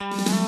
Asa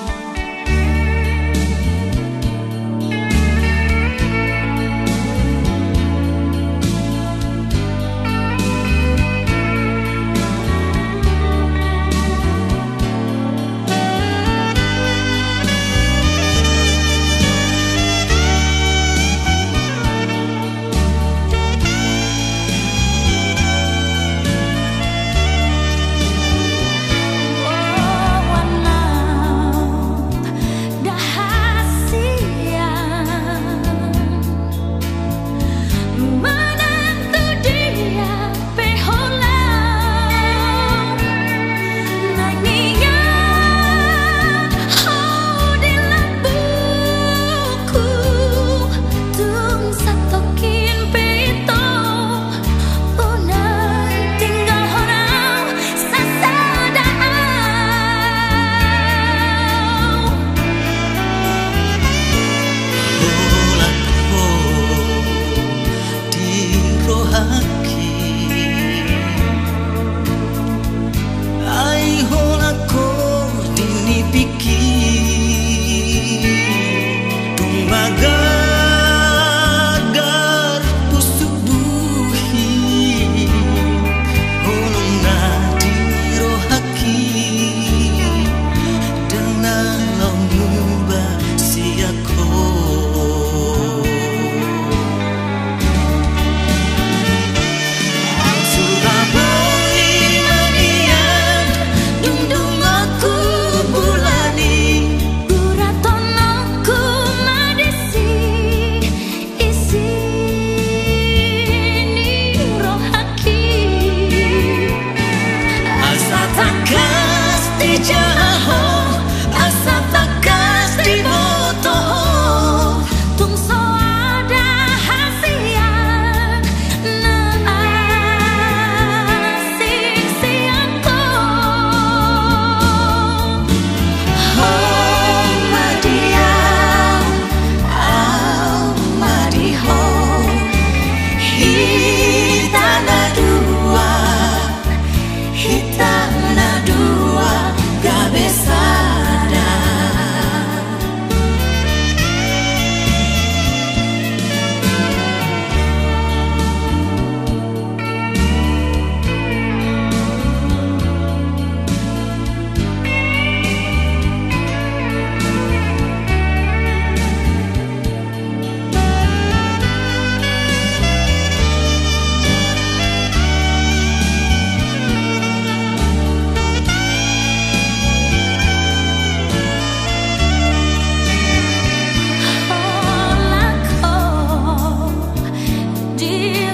takas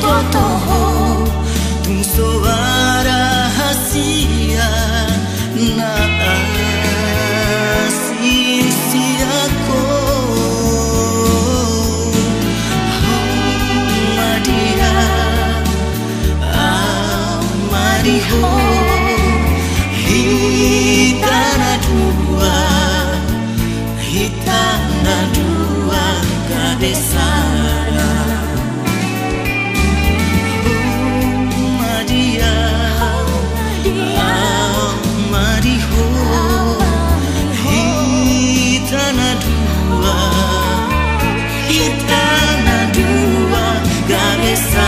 tot coração.